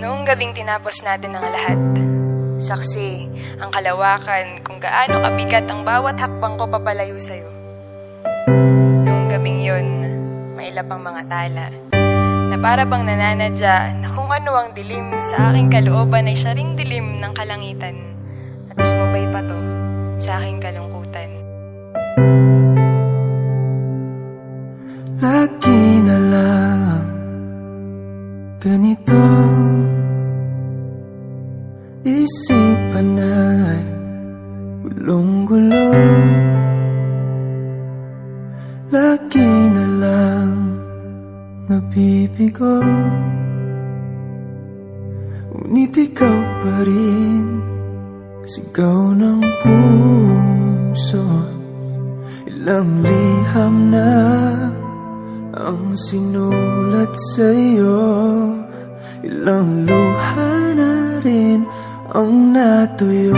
Noong gabing tinapos natin ang lahat, saksi ang kalawakan kung gaano kabigat ang bawat hakbang ko papalayo sa'yo. Noong gabing yun, maila pang mga tala, na para bang nananadya na kung ano ang dilim sa aking kalooban ay siya ring dilim ng kalangitan at sumabay pa to sa aking kalungkutan. Lagi na lang ganito Isipan ay gulong-gulo. Lagi na lang nabibigo. Ngunit ikaw pa rin Sigaw ng puso. Ilang liham na ang sinulat sa'yo Ilang luha na rin ang natuyo.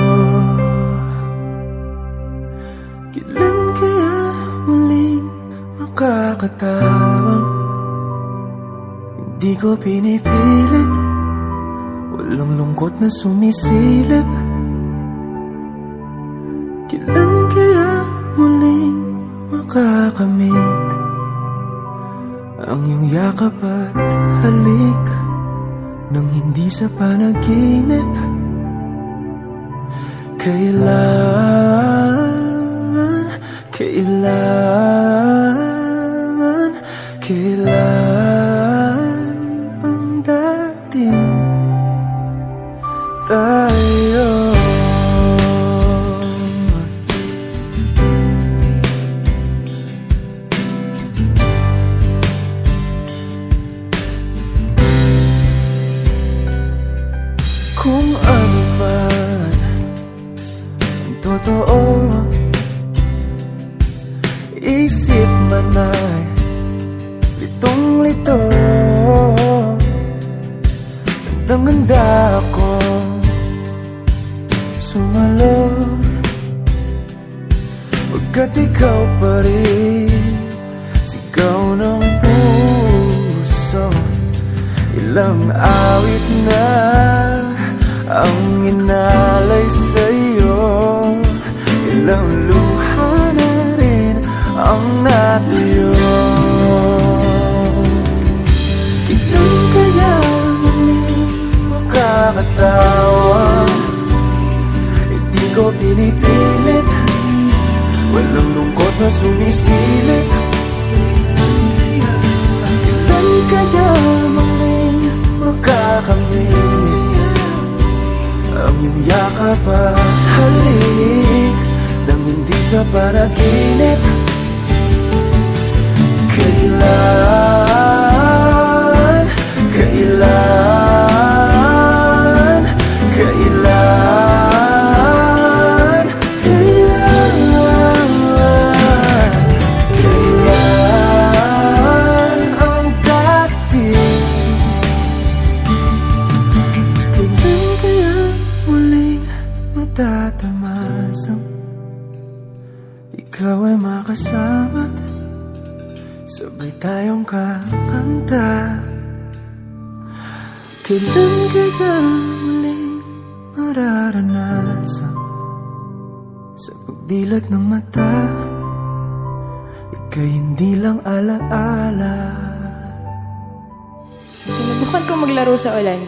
Kailan kaya muling makakatawang Hindi ko pinipilit? Walang lungkot na sumisilip. Kailan kaya muling makakamit Ang iyong yakap at halik Nang hindi sa panaginip. Kailan, kailan, kailan ikaw pa rin Sigaw ng puso. Ilang awit na ang inalay sa'yo. Ilang luha na rin ang natuyo Kailan kaya muling makakatawa Hindi ko pinipilit Walang lungkot na sumisilip. Kailan kaya muling makakamit Ang iyong yakap at halik Nang hindi sa panaginip. Kailan, kailan, Maglaro sa ulan.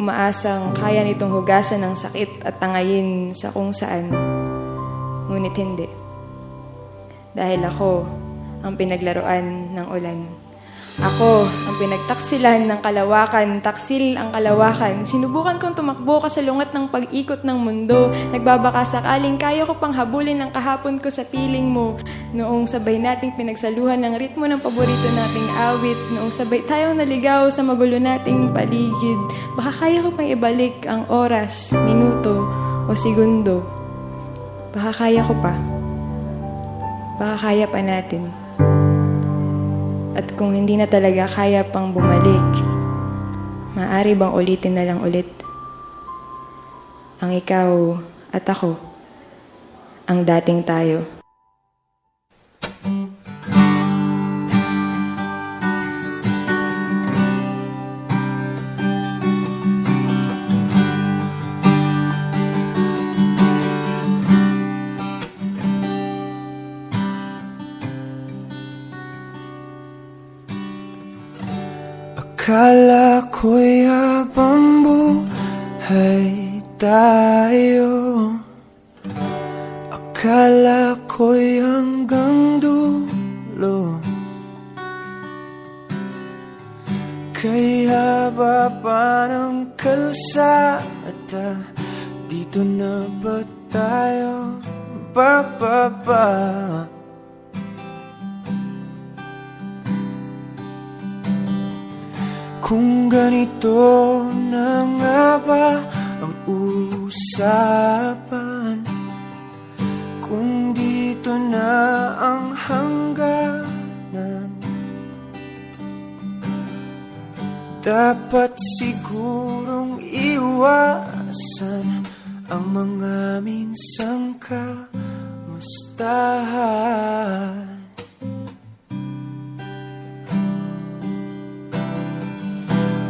Umaasang kaya nitong hugasan ng sakit at tangayin sa kung saan. Ngunit hindi. Dahil ako ang pinaglaruan ng ulan. Ako ang pinagtaksilan ng kalawakan, taksil ang kalawakan. Sinubukan kong tumakbo kasalungat ng pag-ikot ng mundo. Nagbabaka sakaling kaya ko pang habulin ang kahapon ko sa piling mo. Noong sabay nating pinagsaluhan ng ritmo ng paborito nating awit. Noong sabay tayong naligaw sa magulo nating paligid. Baka kaya ko pang ibalik ang oras, minuto o segundo. Baka kaya ko pa. Baka kaya pa natin. At kung hindi na talaga kaya pang bumalik, maaari bang ulitin na lang ulit? Ang ikaw at ako, ang dating tayo. Akala ko'y habang buhay tayo. Akala ko'y hanggang dulo. Kaya baba ng kalsada? Dito na ba tayo? Bababa? Kung ganito na nga ba ang usapan? Kung dito na ang hangganan? Dapat sigurong iwasan Ang mga minsang kamustahan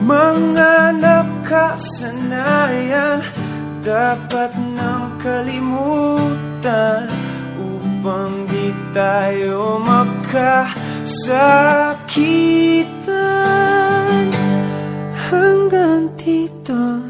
Mga nakasanayan Dapat nang kalimutan Upang di tayo magkasakitan Hanggang dito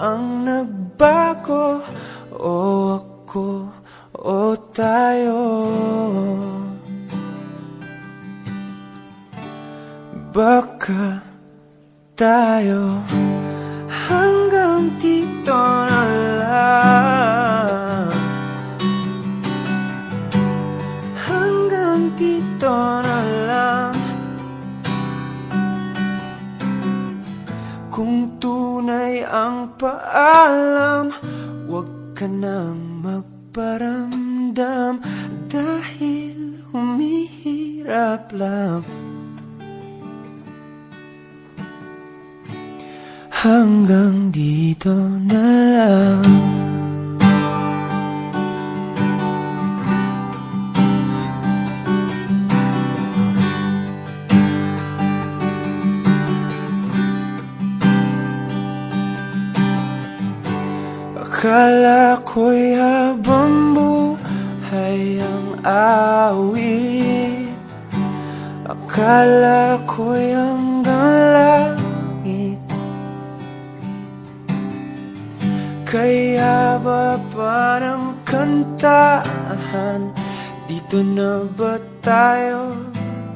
ang nagbago? O ako? O tayo? Baka tayo Hanggang dito na lang Hanggang dito na lang Kung tunay ang paalam. Huwag ka nang magparamdam Dahil humihirap lang. Hanggang dito na lang Akala ko'y habang buhay ang awit. Akala ko'y hanggang langit. Kaya ba parang kantahan? Dito na ba tayo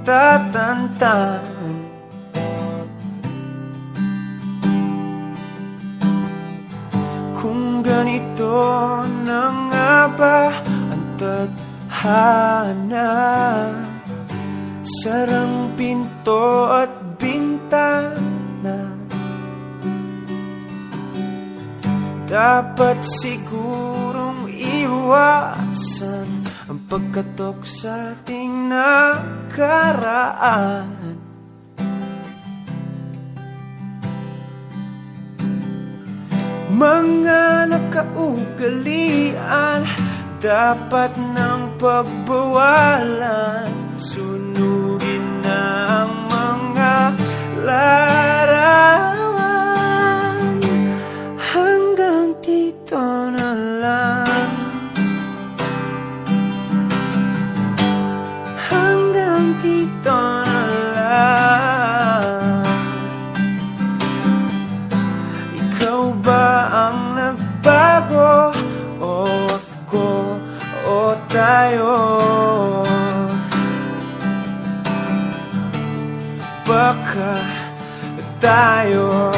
tatantan ganito na nga ba ang tadhana? Sarang pinto at bintana. Dapat sigurong iwasan Ang pagkatok sa ating nakaraan Mga nakaugalian Dapat ng pagbawalan. Sunugin na ang mga larawan tayo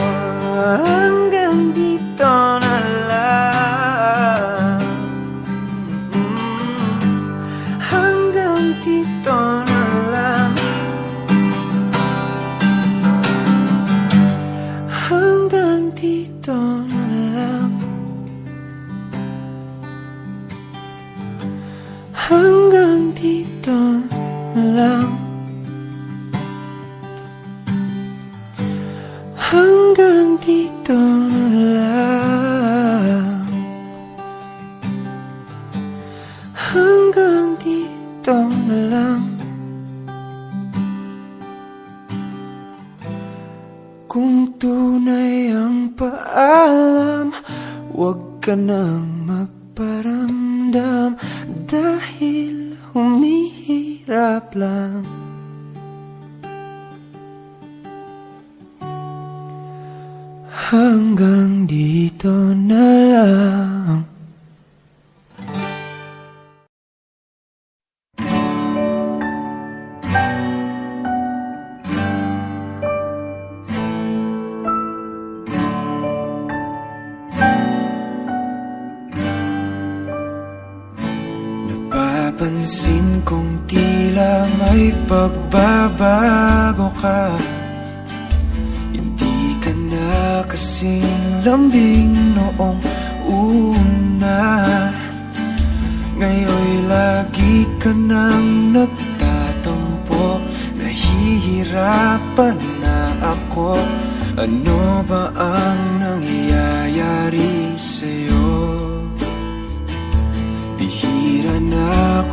ka nang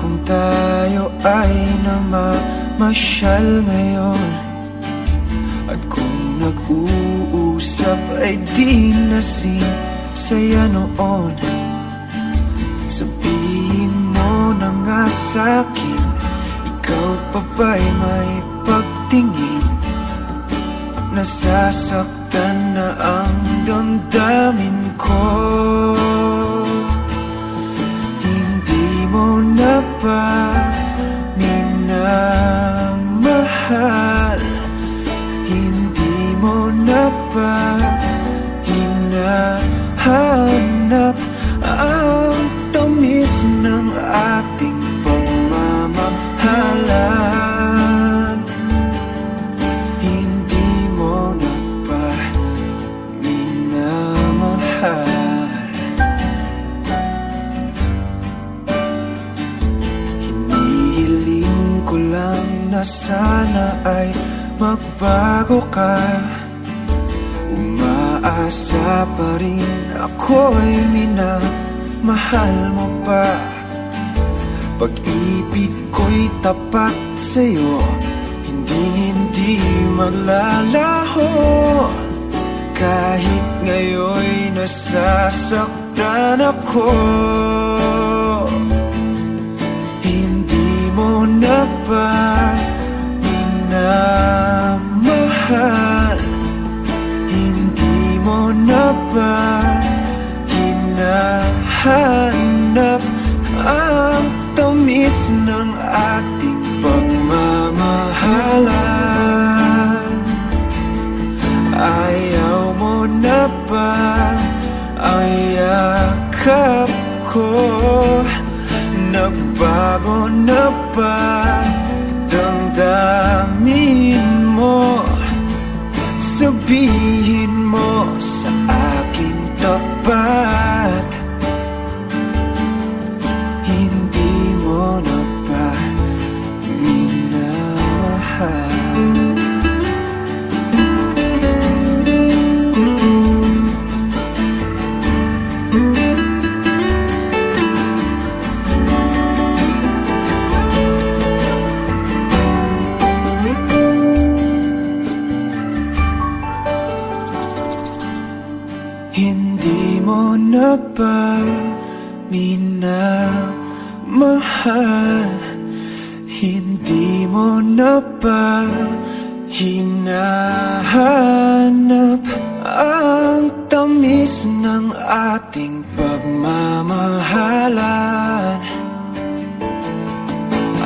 kung tayo ay namamasyal ngayon At kung nag-uusap ay di nasing saya noon Sabihin mo na nga sa'kin Ikaw pa ba'y may pagtingin? Nasasaktan na ang damdamin ko. Hindi mo na ba? Minamahal Hindi mo na ba hinahanap Ang tamis ng ating pagmamahalan sana ay magbago ka. Umaasa pa rin ako'y minamahal mo pa. Pag-ibig ko'y tapat sa'yo Hindi hindi maglalaho Kahit ngayon'y nasasaktan ako Hindi mo na tamis ng ating pagmamahalan. Ayaw mo na ba? Ang yakap ko. Nagbago na ba? Damdamin mo. Sabihin minamahal Hindi mo na ba hinahanap Ang tamis ng ating pagmamahalan.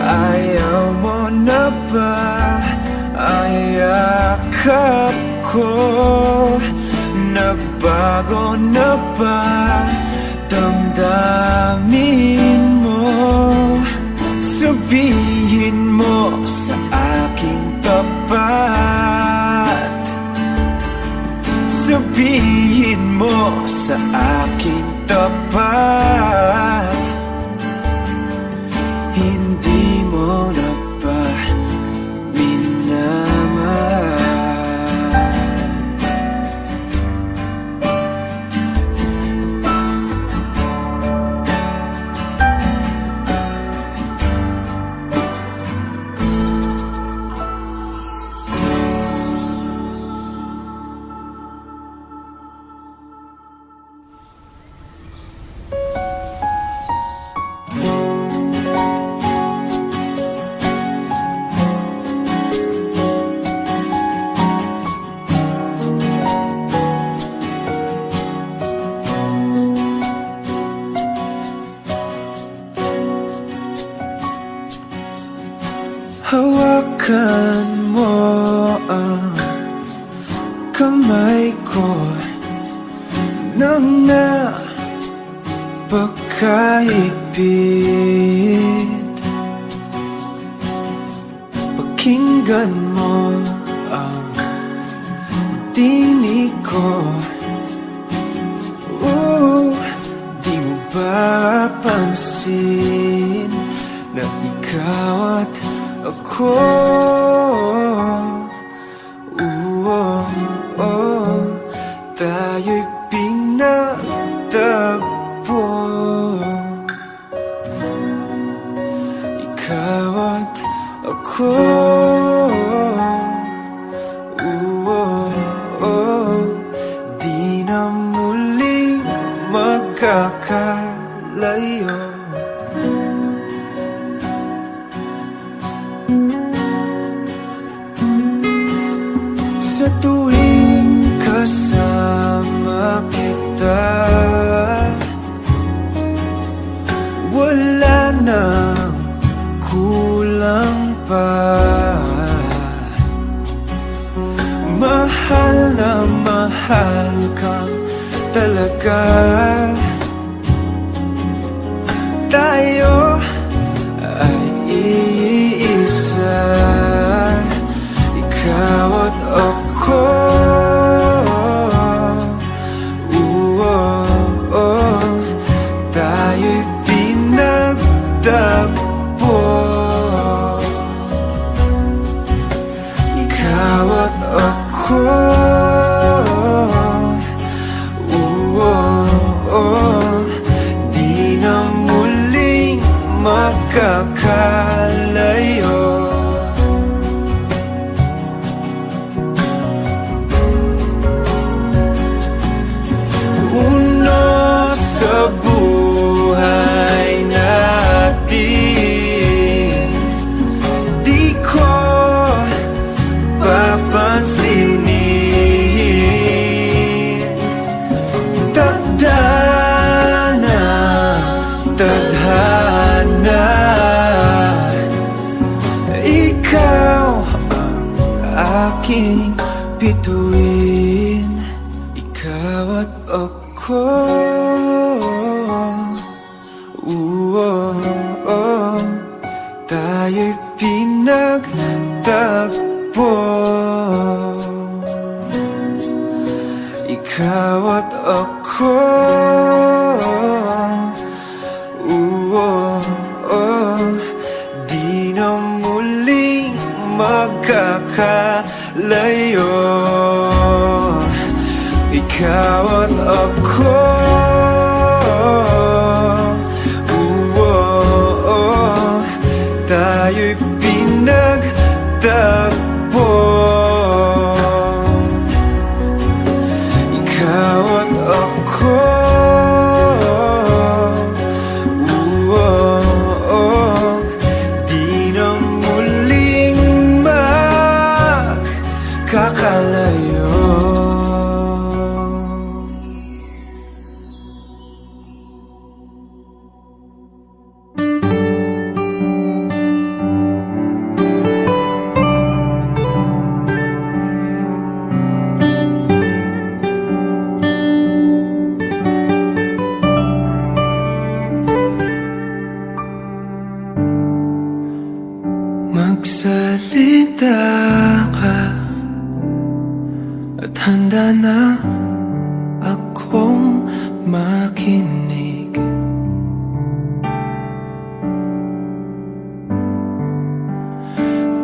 Ayaw mo na ba? Ang yakap ko. Nagbago na ba? Damdamin Sabihin mo sa aking tapat. Sabihin mo sa aking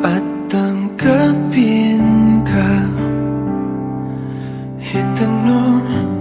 At tanggapin ka Itanong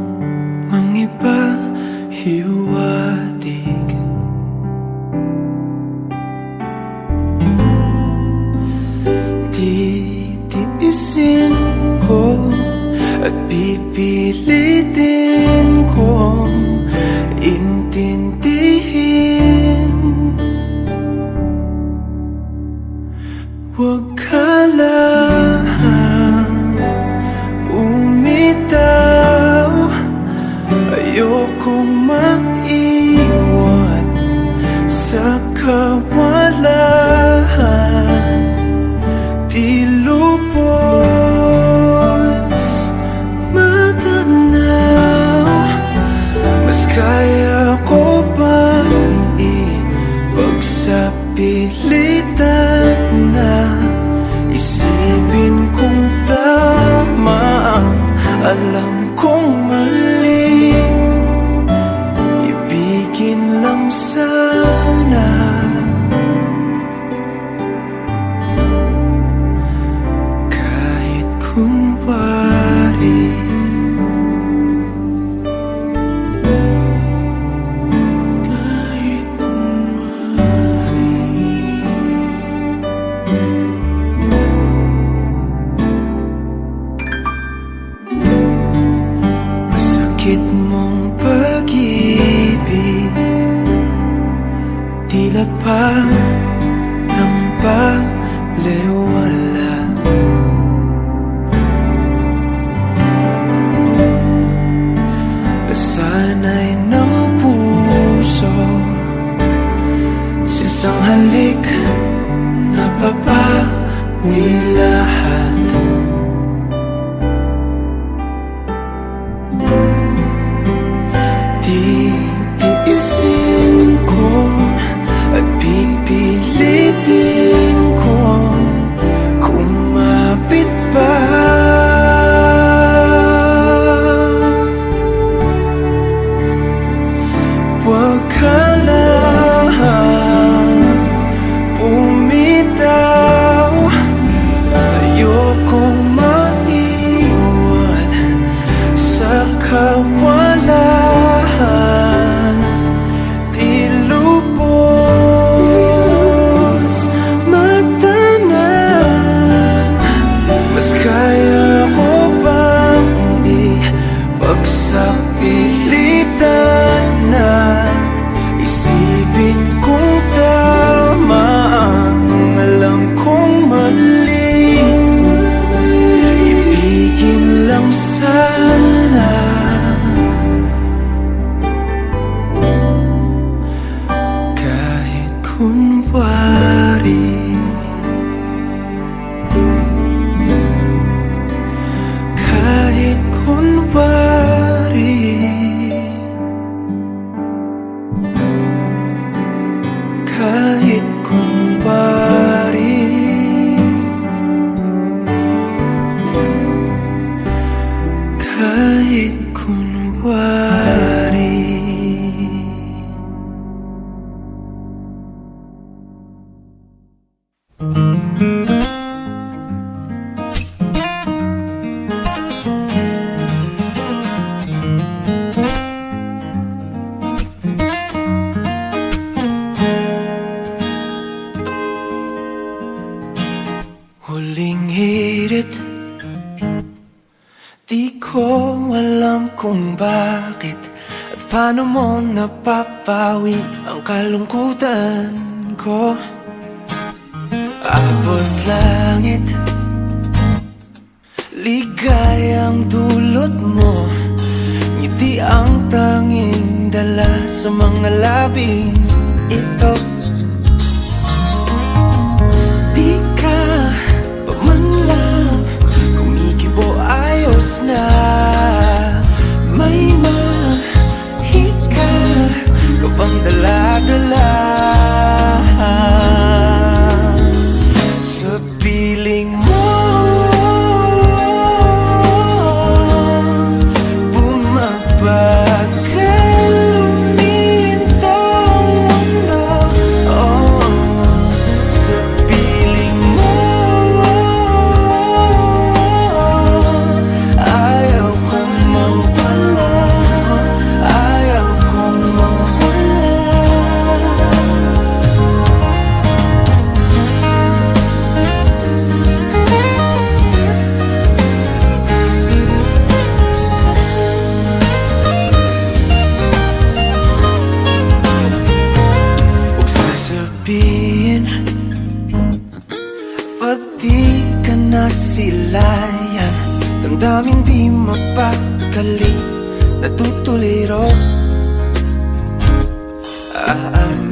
I'm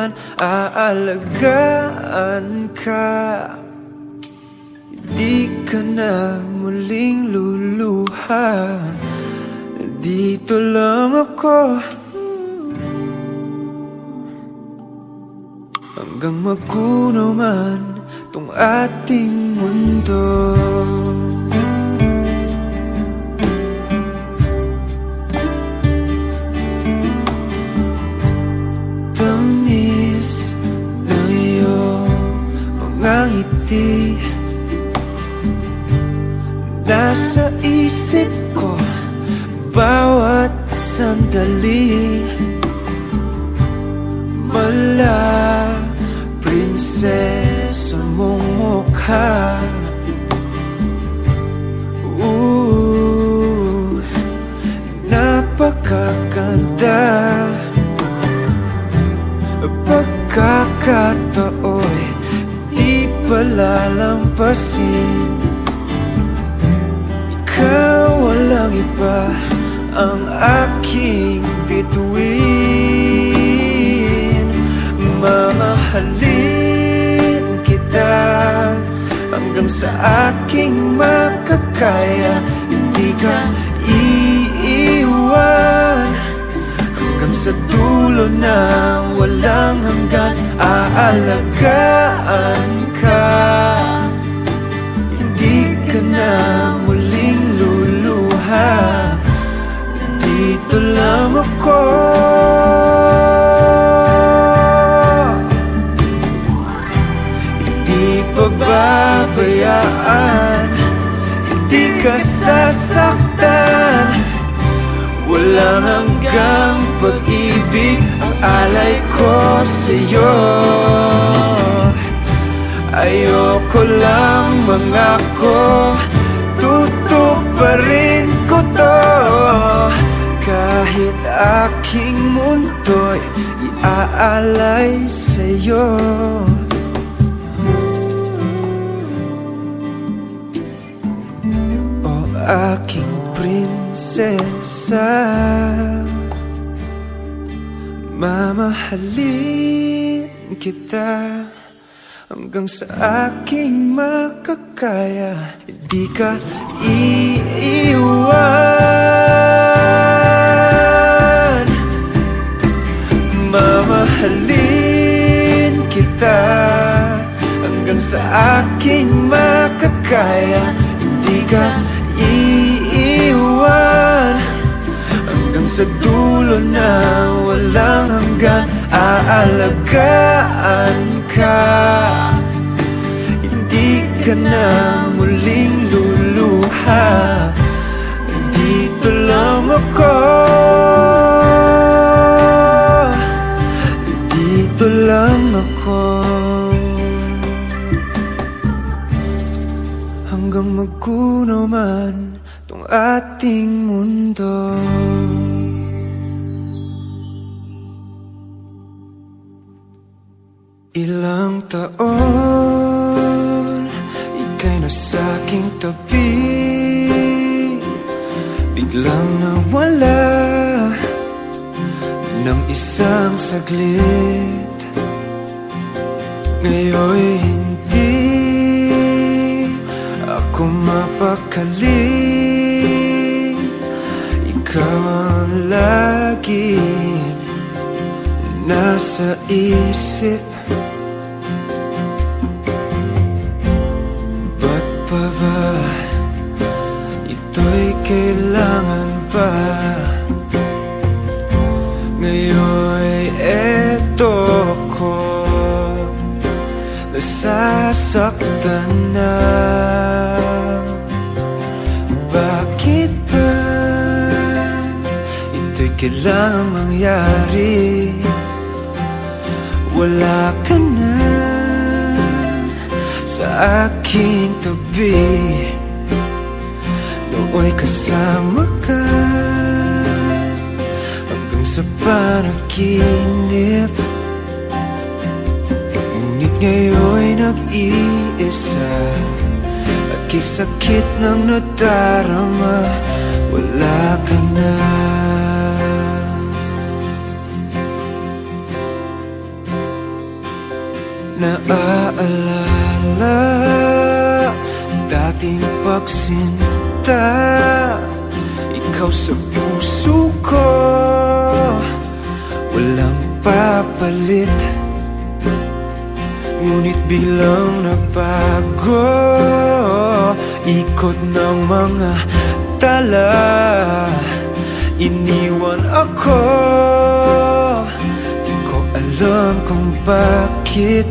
hanggan Aalagaan ka. Di ka na muling luluha. Dito lang ako. Hanggang magkuno man Tong ating mundo ngiti Nasa isip ko bawat sandali. Mala, prinsesa mong mukha. Ooh, napakaganda. Pagkakatao'y di palalampasin Ikaw walang iba ang aking bituin. Mamahalin kita hanggang sa aking makakaya. Hindi ka iiwan Hanggang sa dulo na walang hanggan. Aalagaan ka. Hindi ka na muling luluha. Dito lang ako. Hindi pababayaan Hindi ka sasaktan. Walang hanggang pag-ibig. Ang alay ko sa'yo Ayoko lang mangako Tutuparin ko to. Kahit aking mundo'y iaalay sa'yo. O aking prinsesa Mamahalin kita Hanggang sa aking makakaya. Hindi ka iiwan. Mamahalin kita Hanggang sa aking makakaya. Hindi ka iiwan. Hanggang sa dulo na walang hanggan Aalagaan ka ka na muling luluha. Dito lang ako. Dito lang ako. Hanggang magkuno man Tong ating mundo. Ilang taon Nasa aking tabi. Biglang nawala Ng isang saglit. Ngayon'y hindi Ako mapakali. Ikaw ang laging Nasa isip kailangan pa. Ngayon eto ko Nasasaktan na. Bakit ba Ito'y kailangan mangyari? Wala ka na Sa aking tabi Nooy kasama ka Hanggang sa panaginip. Ngunit ngayon'y nag-iisa At kisakit ng nadarama Wala ka na. Naaalala Dating pagsinta Ikaw sa puso ko. Walang papalit. Ngunit bilang nagbago Ikot ng mga tala. Iniwan ako. Di ko alam kung bakit.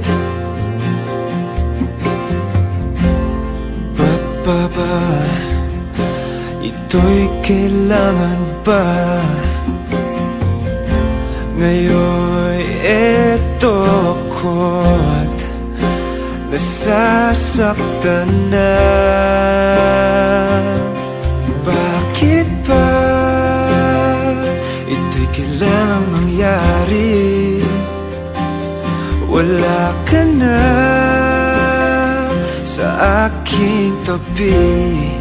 Ba't pa ba Ito'y kailangan ba Ngayon eto ko't Nasasaktan na. Bakit ba Ito'y kailangan mangyari? Wala ka na Sa aking tabi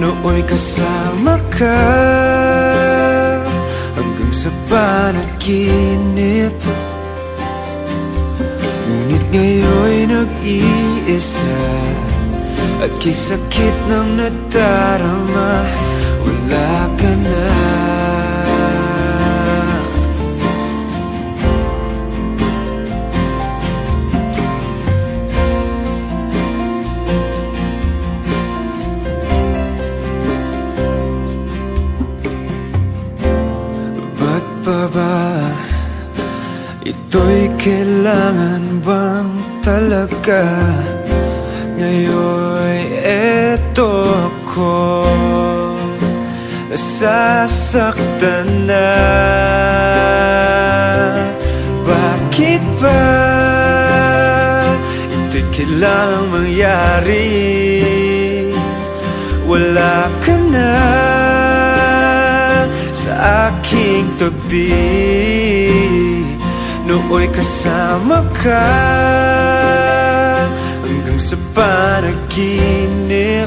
Nooy kasama ka Hanggang sa panaginip Ngunit ngayon'y nag-iisa At kisakit ng nadarama Wala ka na pa ba? Ito'y kailangan bang talaga? Ngayon eto ko Nasasaktan na. Bakit ba? Ito'y kailangan mangyari. Wala ka na sa aking tabi Nooy kasama ka. Hanggang sa panaginip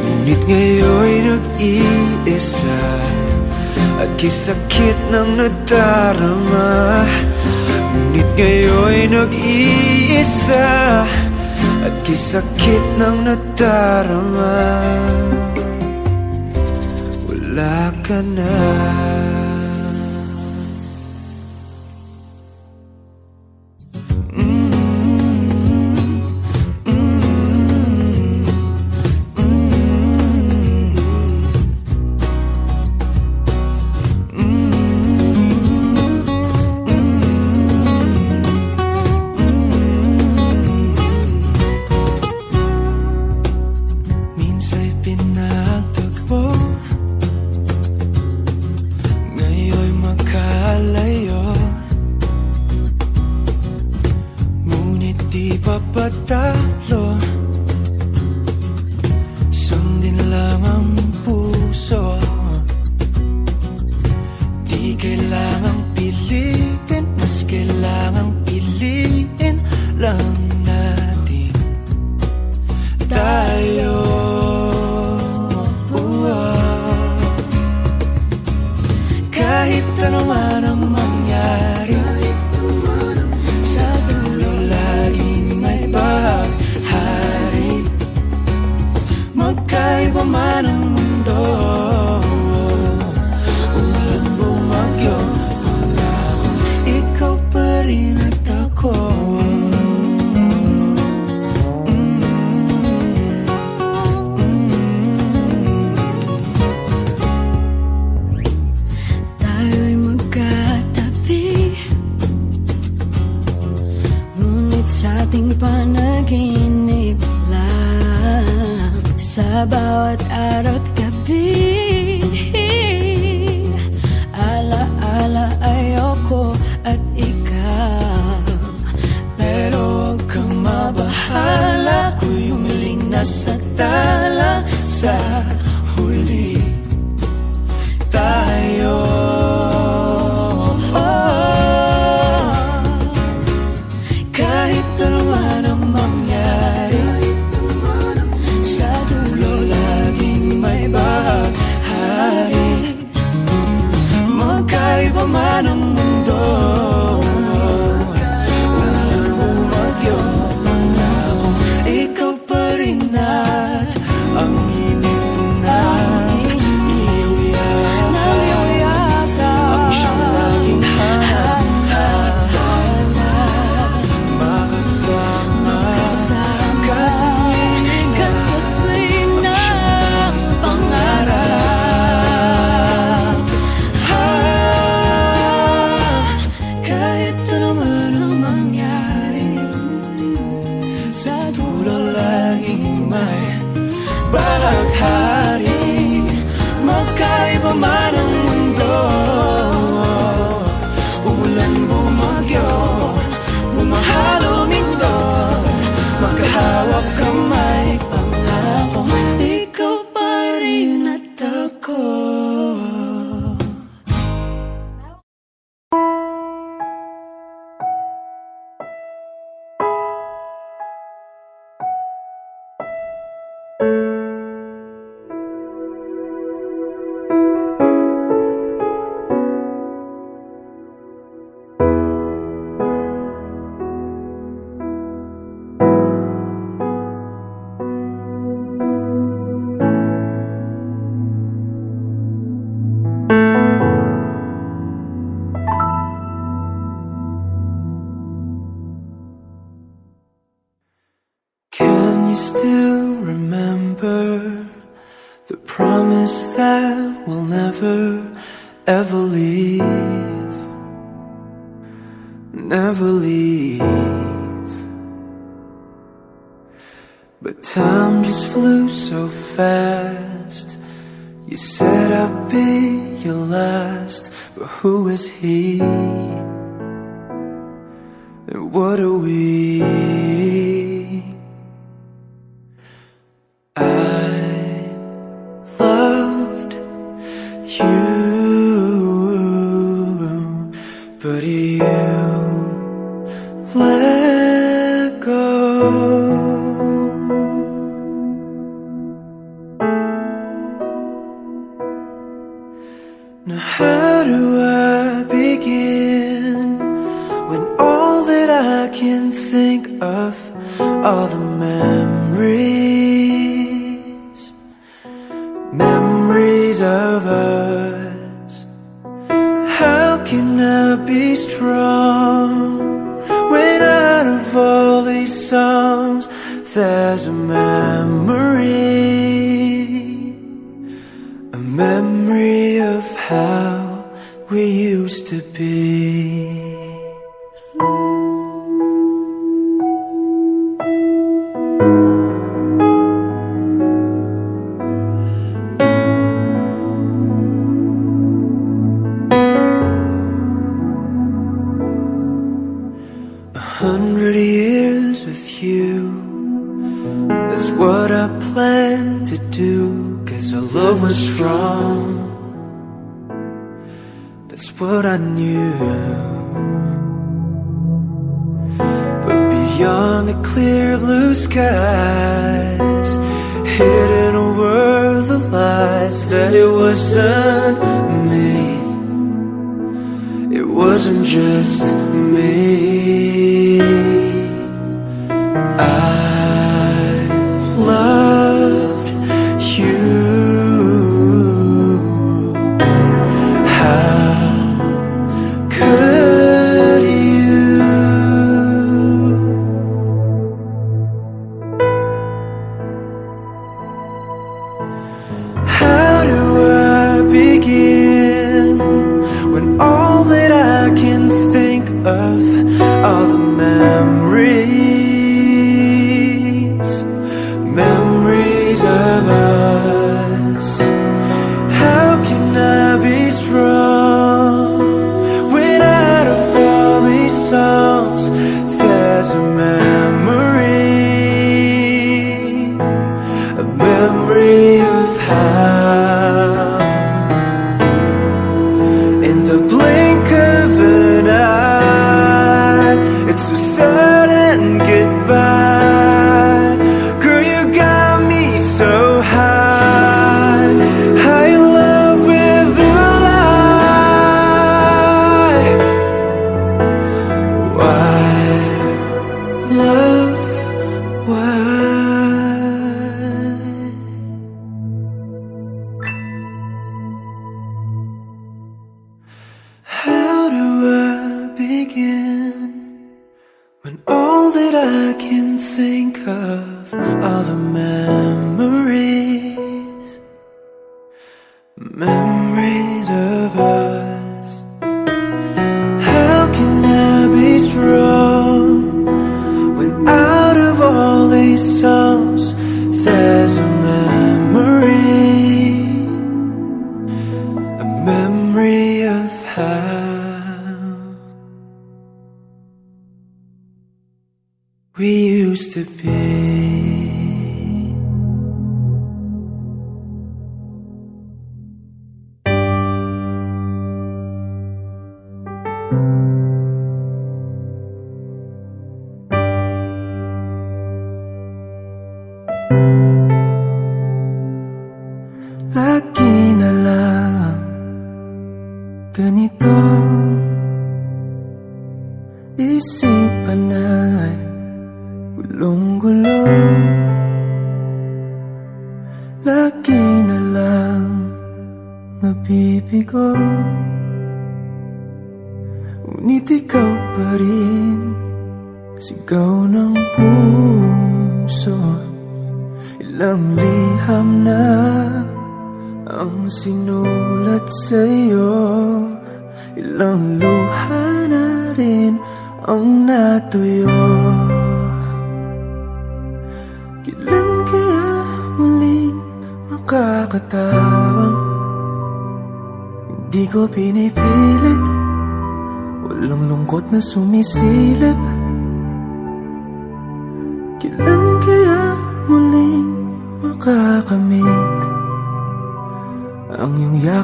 Ngunit ngayon'y nag-iisa. At kisakit ng nadarama Ngunit ngayon'y nag-iisa. At kisakit ng nadarama Wala ka na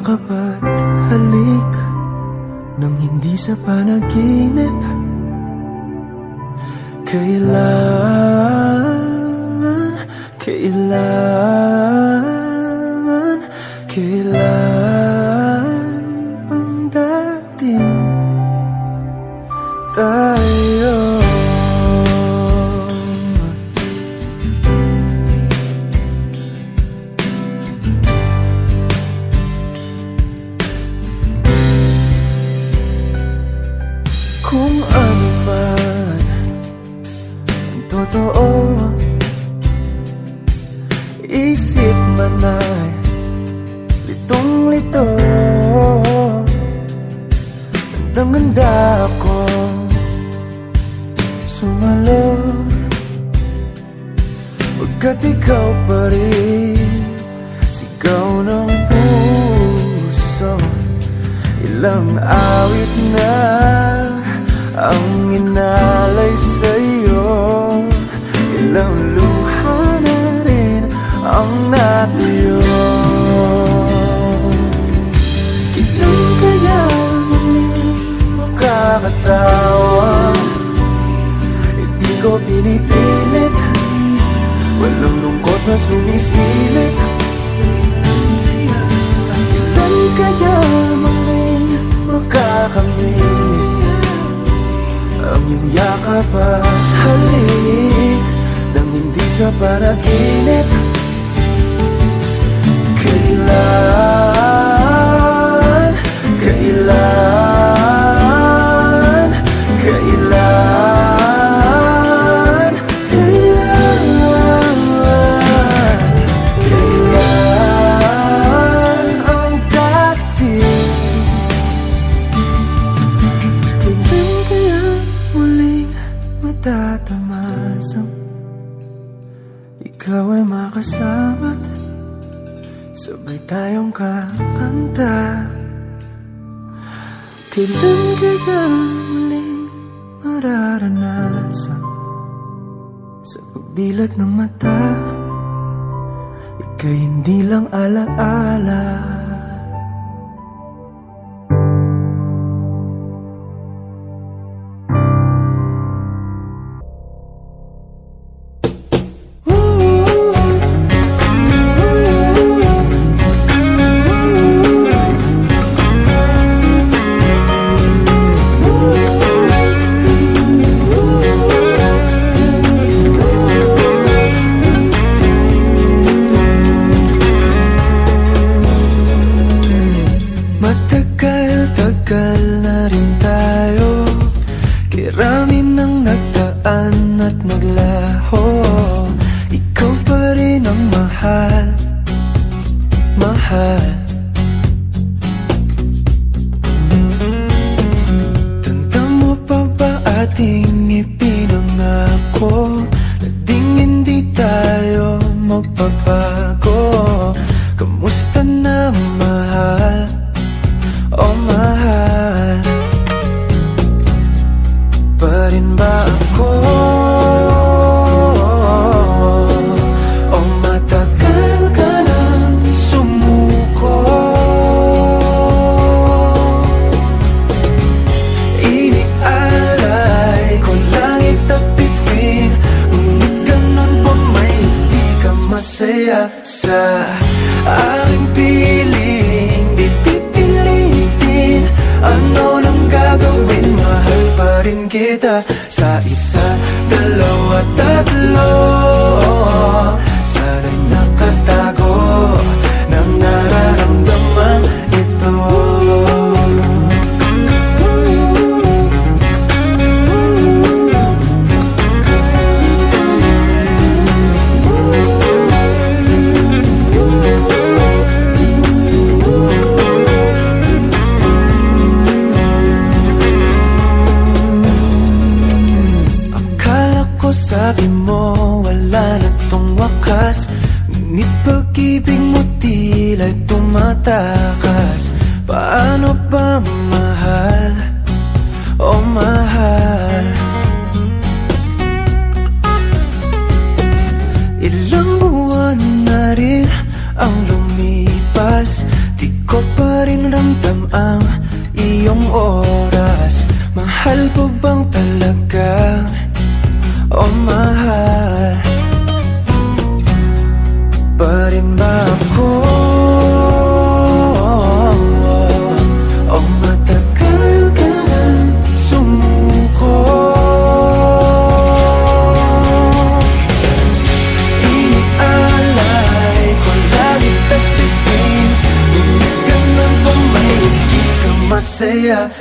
yakap halik Nang hindi sa panaginip. Kailan, kailan,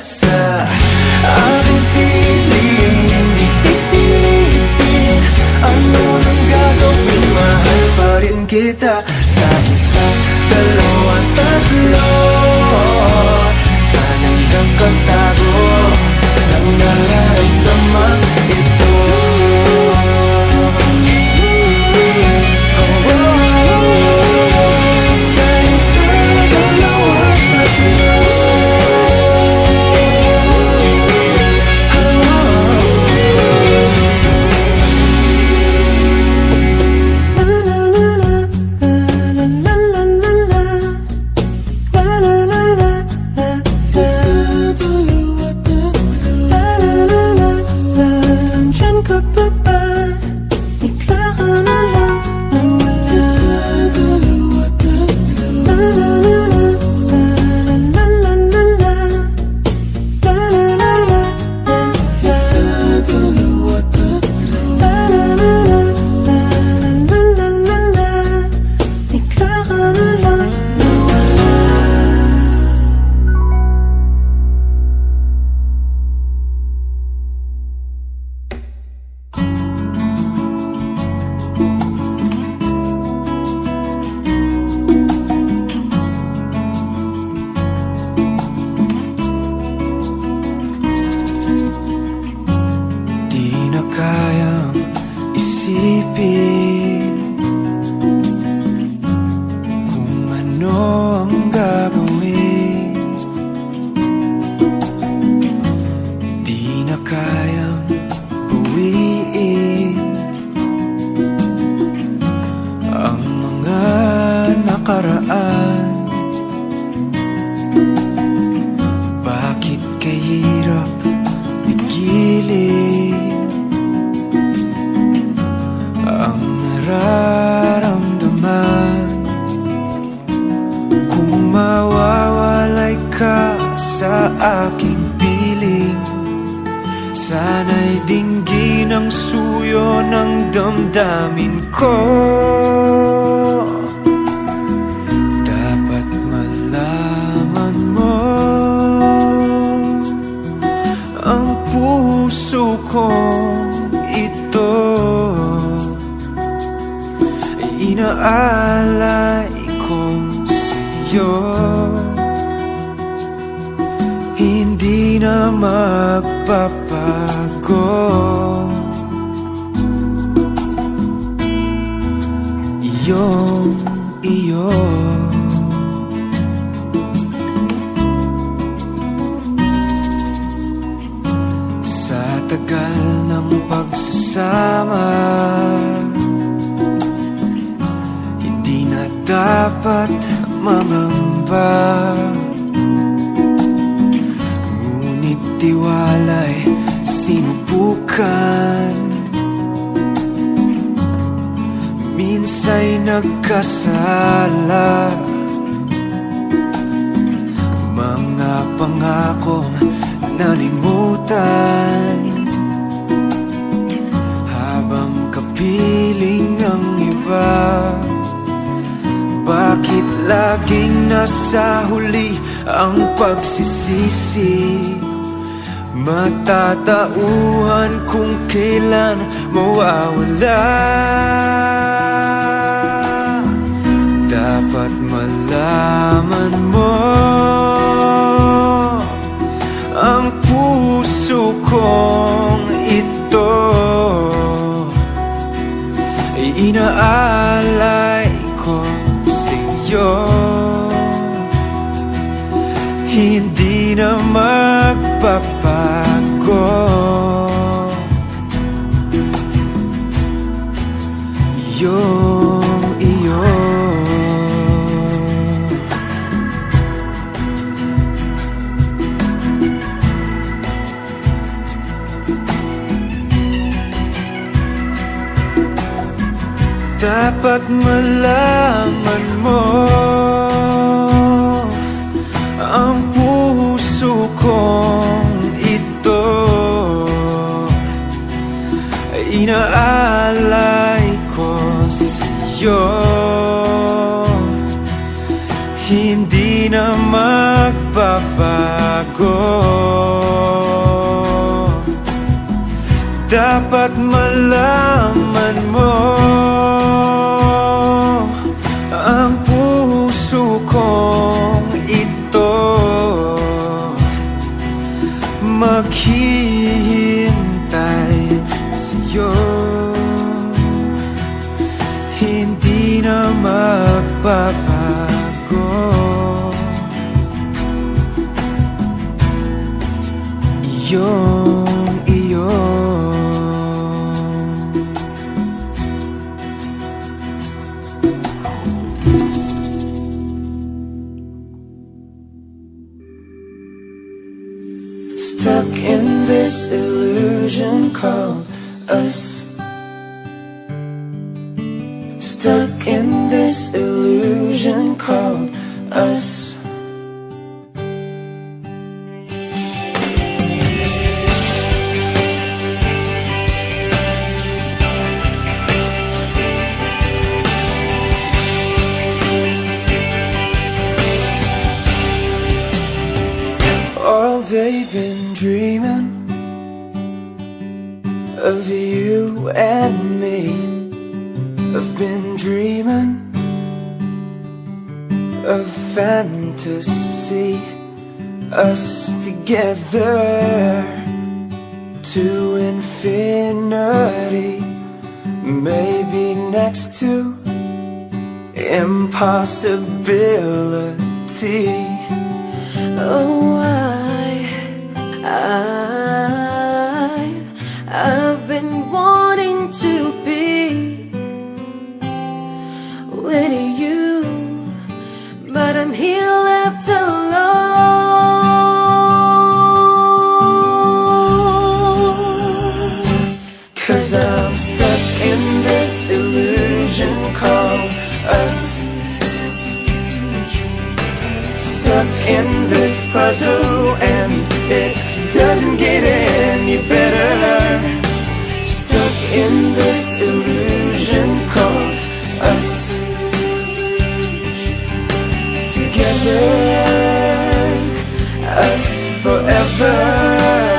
sa aking piling Pipilitin ano nang gagawin Mahal pa rin kita sa isa, dalawa, tatlo. Sana'y nagkatago ng nararamdaman. Iyong iyo Sa tagal ng pagsasama Hindi na dapat mamamba. Ngunit tiwala'y sinubukan nagkasala. Mga pangakong nalimutan. Habang kapiling ang iba Bakit laging nasa huli ang pagsisisi? Matatauhan kung kailan mawawala malaman mo Ang puso kong ito. Ay inaalay Dapat malaman mo Stuck in this illusion called us. Stuck in this illusion called us together to infinity, maybe next to impossibility. Oh, puzzle and it doesn't get any better. Stuck in this illusion called us Together, us forever.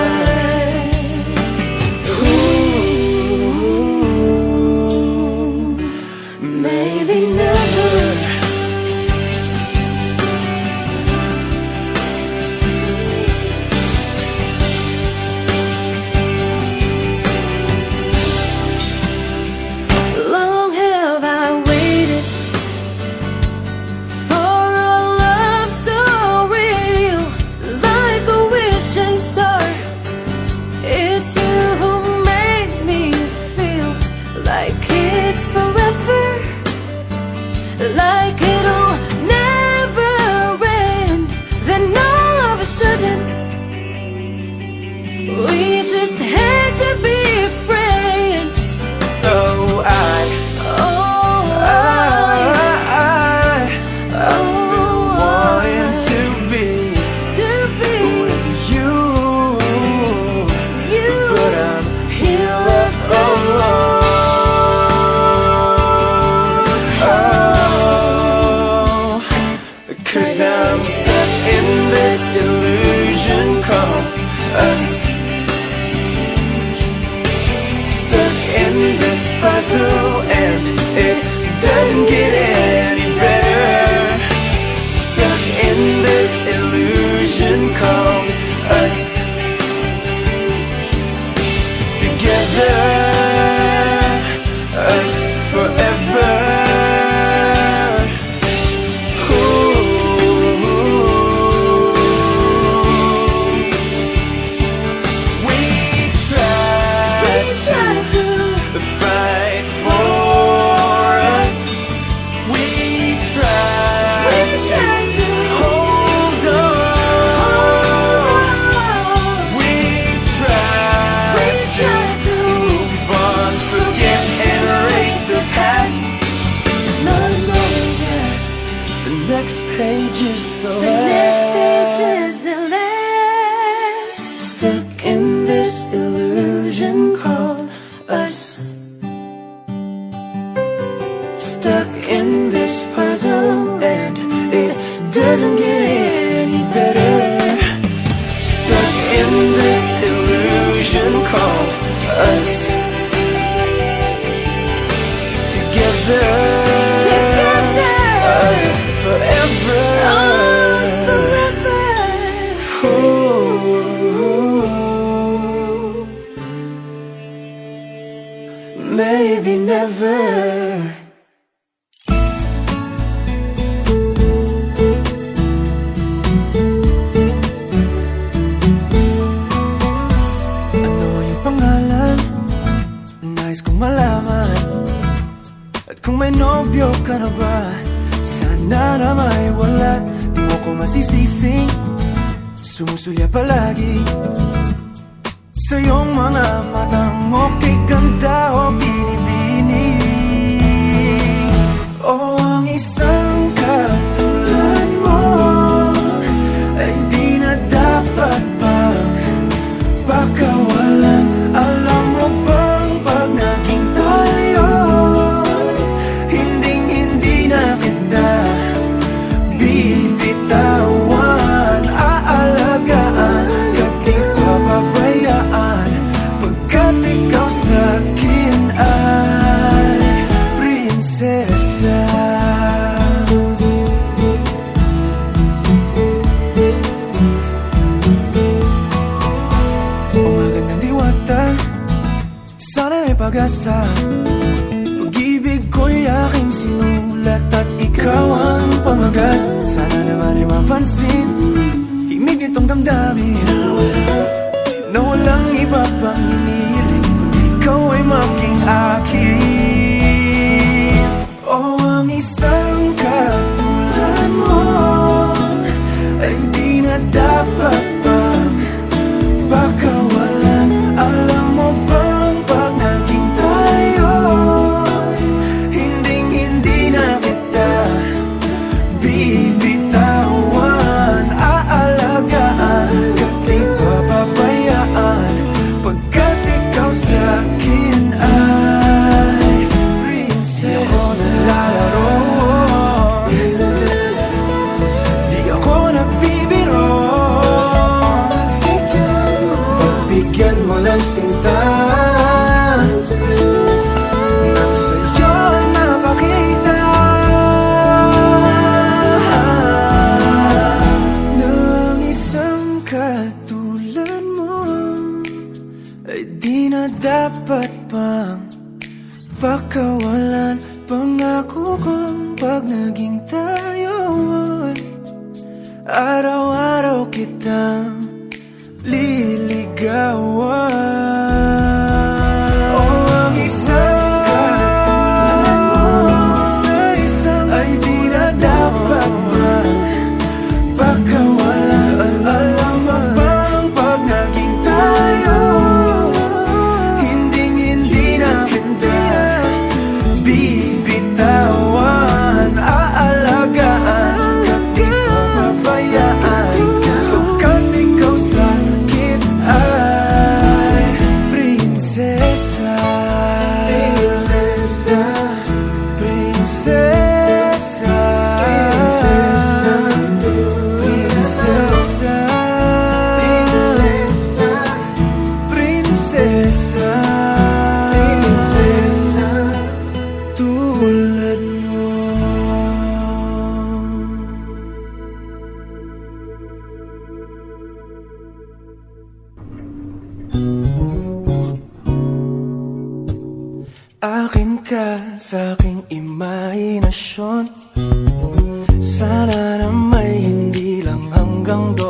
更多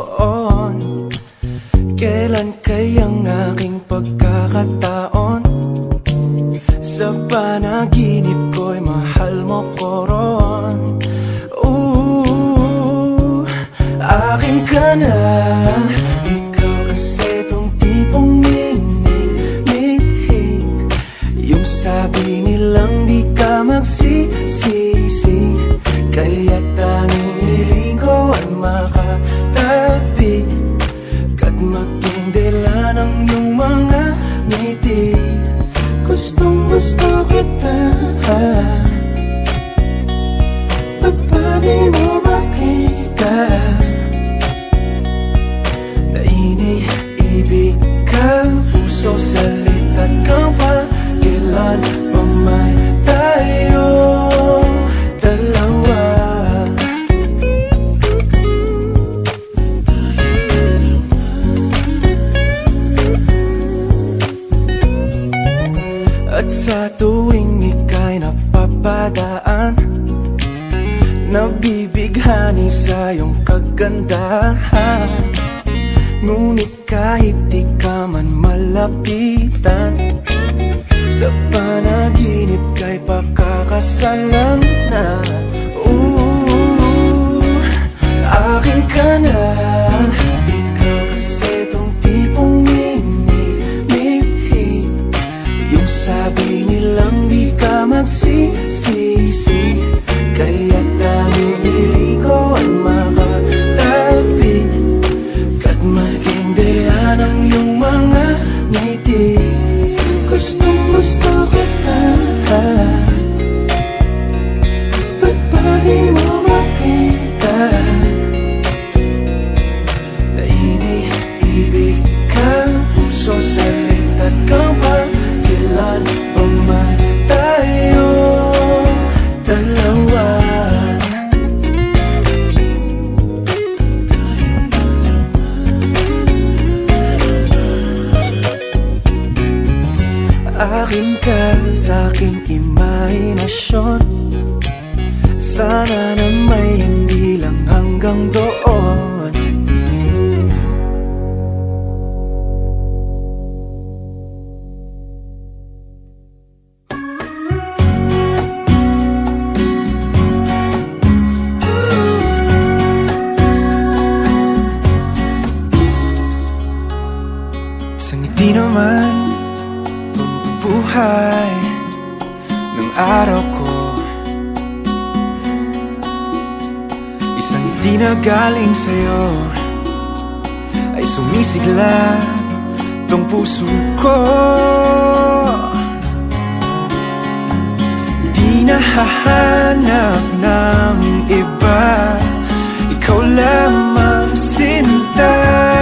buhay ng araw ko. Isang di na galing sa'yo Ay sumisigla tong puso ko. Di na hahanap ng iba Ikaw lamang sinta.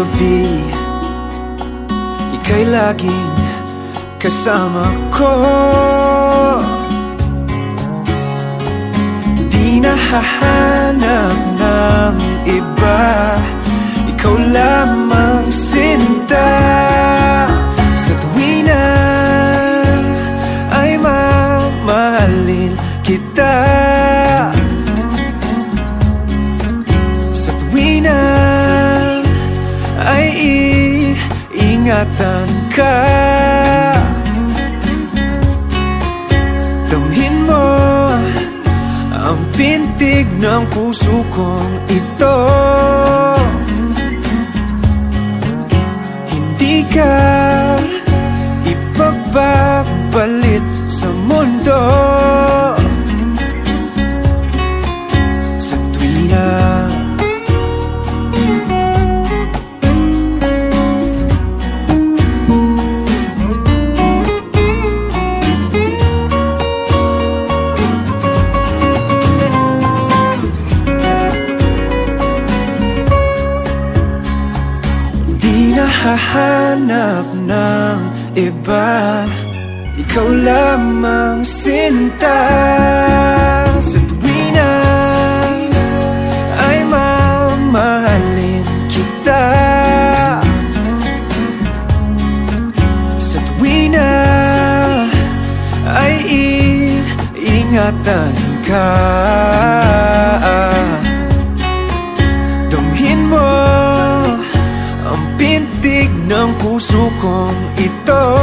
gabi Ika'y laging kasama ko. Di nahahanap ng iba Ikaw lamang sinta. Sa tuwi na ay mamahalin tatangka Damhin mo ang pintig ng puso kong ito. Hindi ka ipagbabalit sa mundo. ba? Ikaw lamang sinta. Sa tuwi na Ay mamahalin kita. Sa tuwi na Ay iingatan ka. Ng puso kong ito.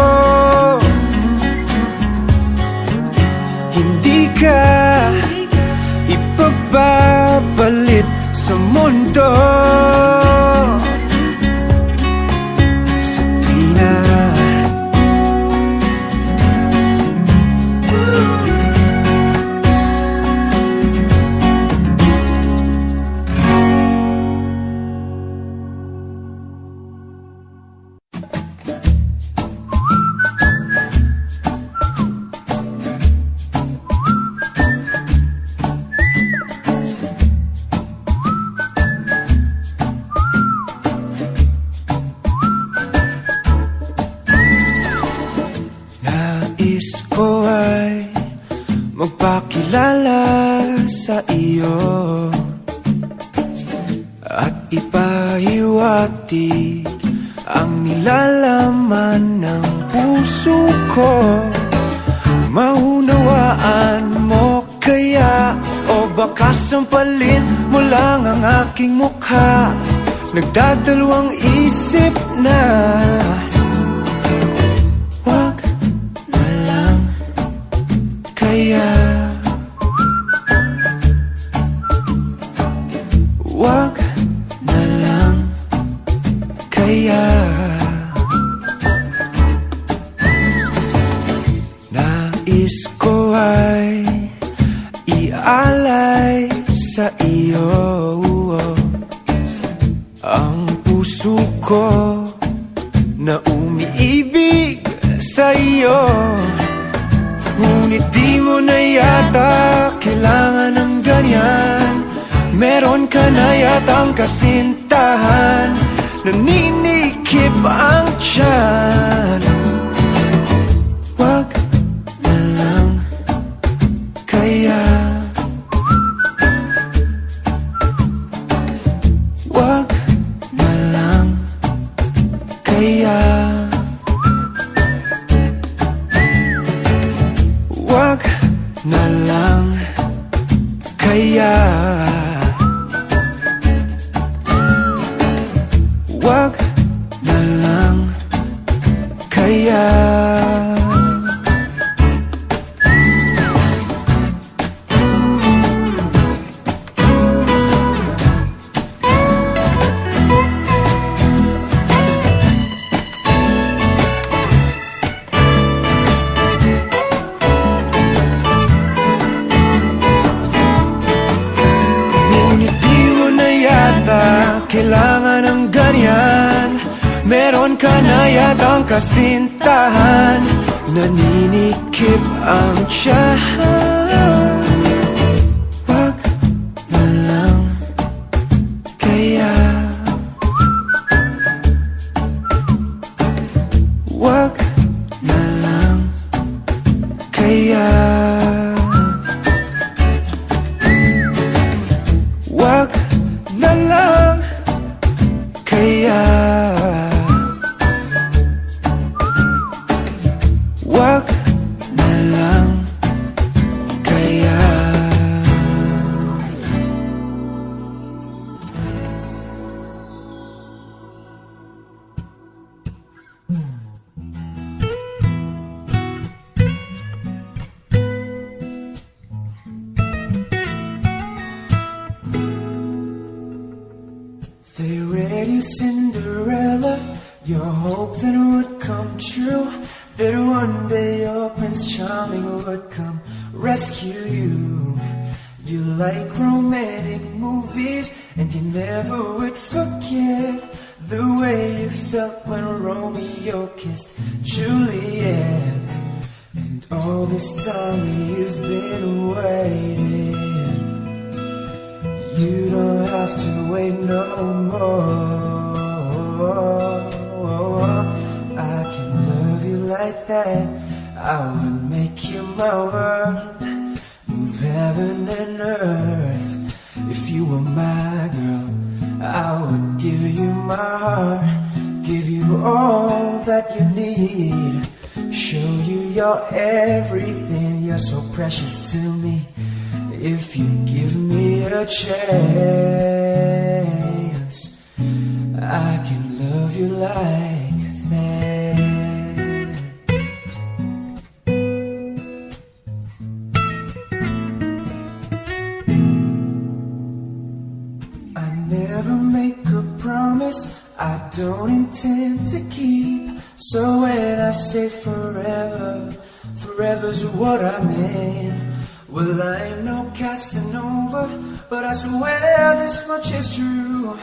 Say forever, forever's what I mean. Well, I'm no Casanova, but I swear this much is true.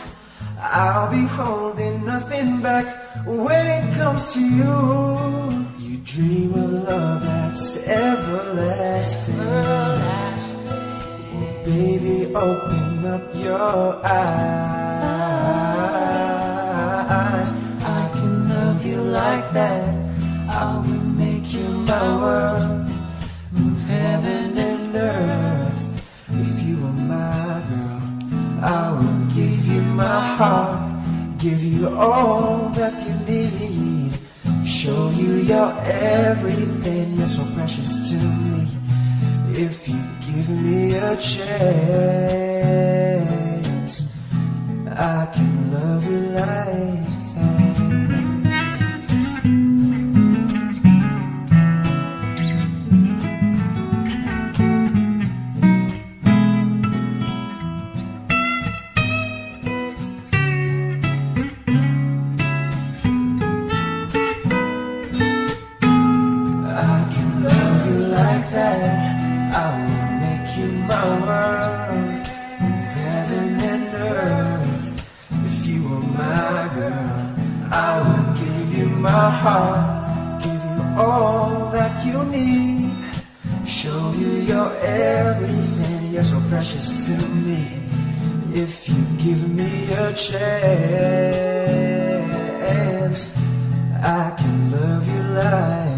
I'll be holding nothing back when it comes to you. You dream of love that's everlasting. Well, baby, open up your eyes. I can love you like that. I will make you my world. Move heaven and earth. If you were my girl, I would give you my heart. Give you all that you need. Show you your everything. You're so precious to me. If you give me a chance, I can love you like heart, give you all that you need, show you your everything. You're so precious to me. If you give me a chance, I can love you like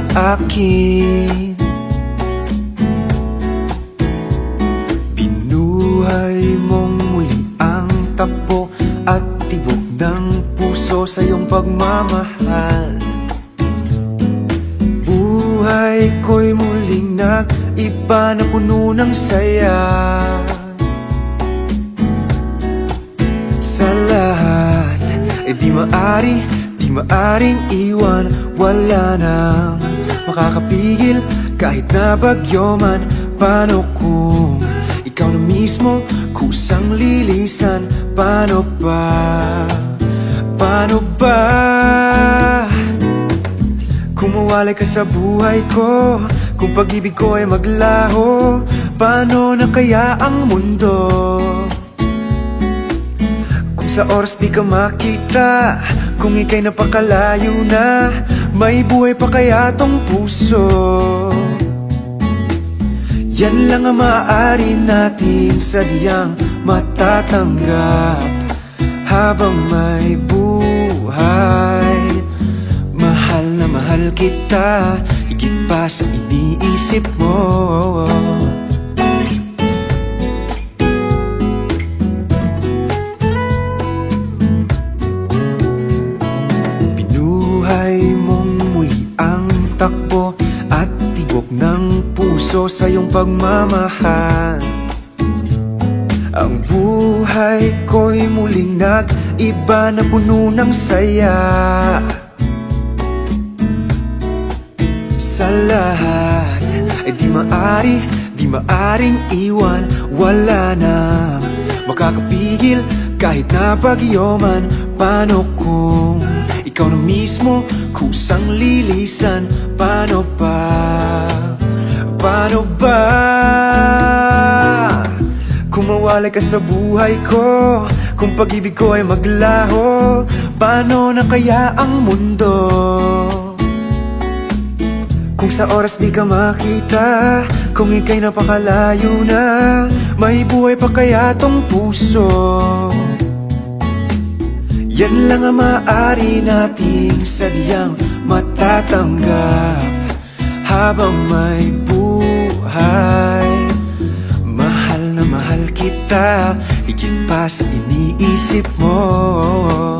sa akin. Binuhay mong muli ang tapo at tibok ng puso sa iyong pagmamahal. Buhay ko'y muling nag-iba na puno ng saya. Sa lahat, eh di maari Di maaring iwan, wala nang makakapigil kahit na bagyo man Paano kung ikaw na mismo kusang lilisan? Paano ba, paano ba? Kung mawalay ka sa buhay ko Kung pag-ibig ko ay maglaho Paano na kaya ang mundo? Kung sa oras di ka makita Kung ika'y napakalayo na May buhay pa kaya tong puso? Yan lang ang maaari natin Sadyang matatanggap Habang may buhay. Mahal na mahal kita Higit pa sa iniisip mo sa iyong pagmamahal. Ang buhay ko'y muling nag-iba na puno ng saya. Sa lahat ay di maari, di maaring iwan. Wala na makakapigil kahit na bagyo man. Paano kung ikaw na mismo kusang lilisan? Paano ba, paano ba Kung mawalay ka sa buhay ko? Kung pag-ibig ko ay maglaho Paano na kaya ang mundo? Kung sa oras di ka makita Kung ika'y napakalayo na May buhay pa kaya tong puso? Yan lang ang maaari nating sadyang matatanggap Habang may buhay Mahal na mahal kita Higit pa sa iniisip mo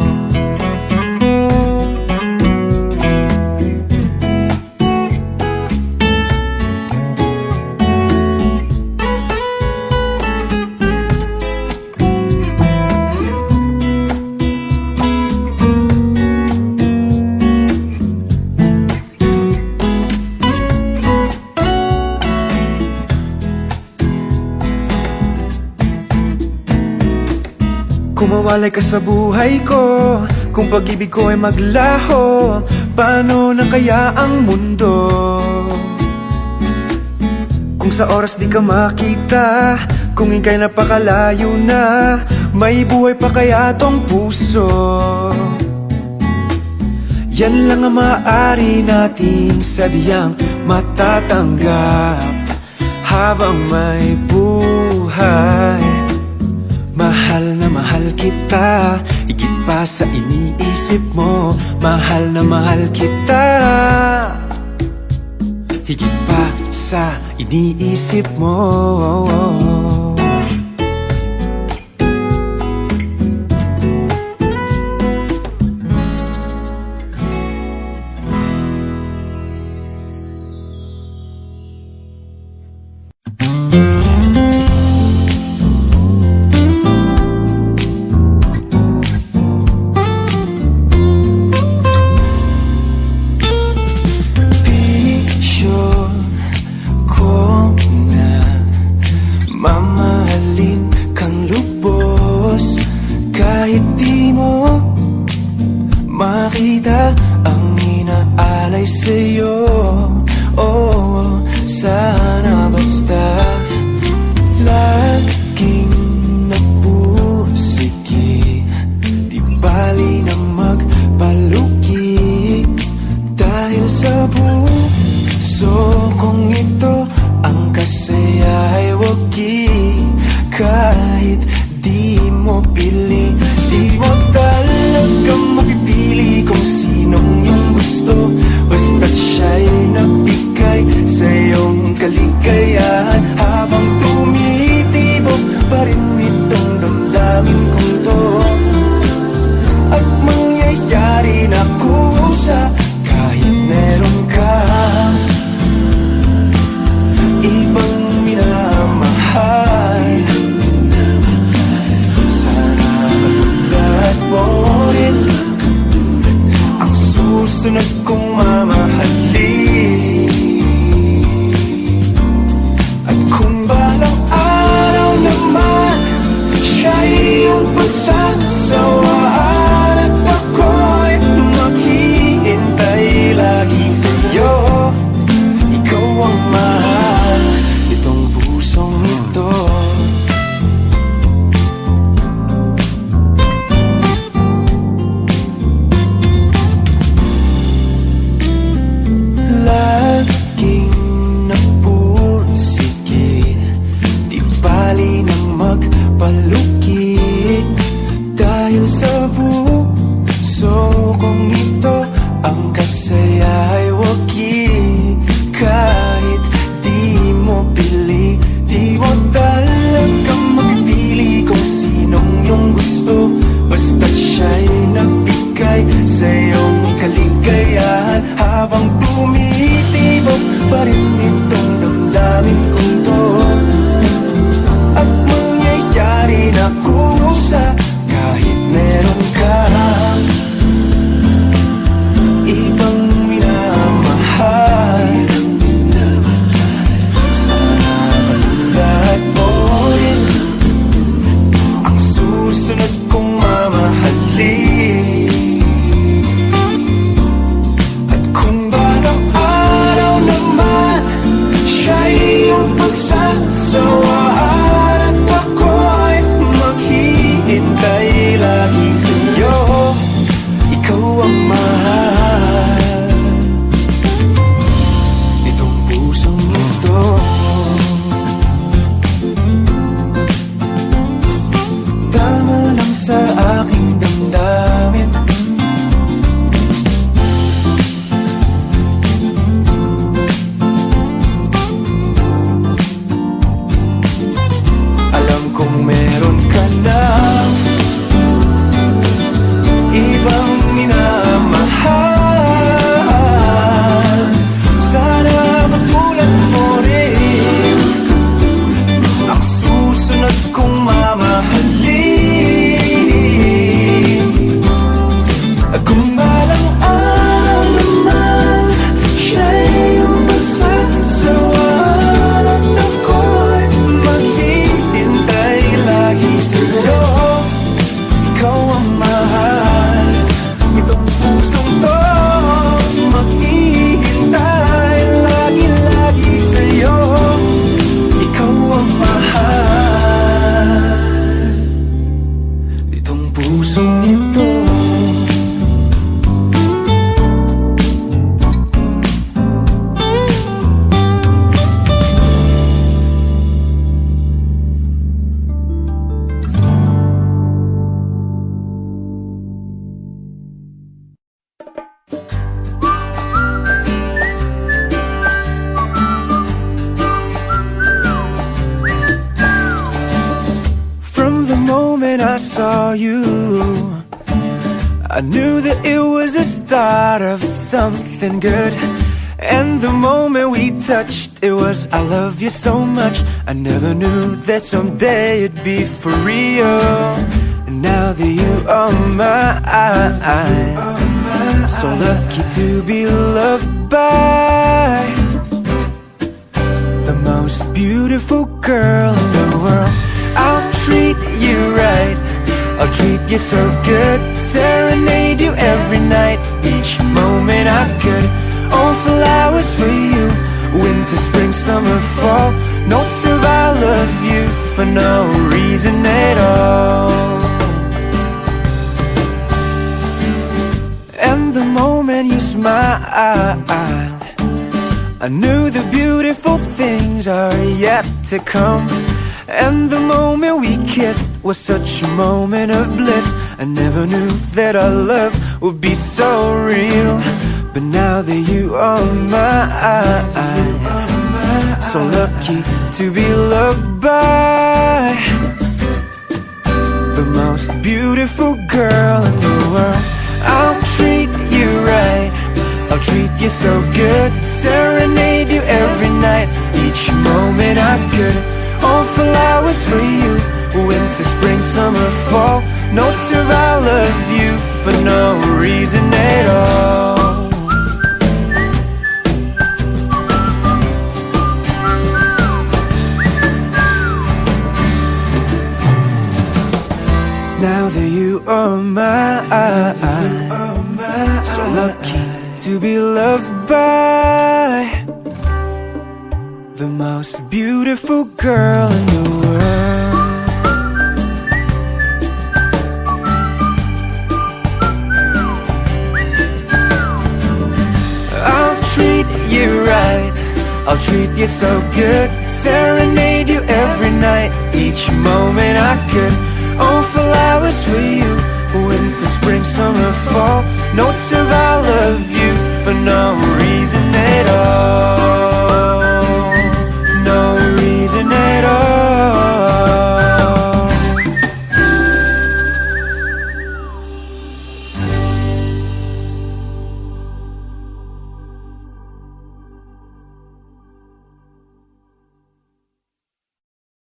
Kung mawalay ka sa buhay ko Kung pag-ibig ko ay maglaho Paano na kaya ang mundo? Kung sa oras di ka makita Kung ika'y napakalayo na May buhay pa kaya tong puso Yan lang ang maaari nating sadyang matatanggap Habang may buhay Mahal na mahal kita. Higit pa sa iniisip mo Mahal na mahal kita. Higit pa sa iniisip mo saw you, I knew that it was the start of something good. And the moment we touched, it was I love you so much. I never knew that someday it'd be for real. And now that you are mine, so lucky to be loved by the most beautiful girl in the world. I'll treat you right. I'll treat you so good. Serenade you every night. Each moment I could. All flowers for you. Winter, spring, summer, fall. Notes of I love you for no reason at all. And the moment you smile, I knew the beautiful things are yet to come. And the moment we kissed was such a moment of bliss. I never knew that our love would be so real. But now that you are mine, so lucky to be loved by the most beautiful girl in the world. I'll treat you right. I'll treat you so good. Serenade you every night. Each moment I could all flowers for you. Winter, spring, summer, fall. Notes of I love you for no reason at all. Now that you are mine So lucky to be loved by the most beautiful girl in the world. I'll treat you right. I'll treat you so good. Serenade you every night, each moment I could. Oh, flowers for you. Winter, spring, summer, fall. Notes of I love you for no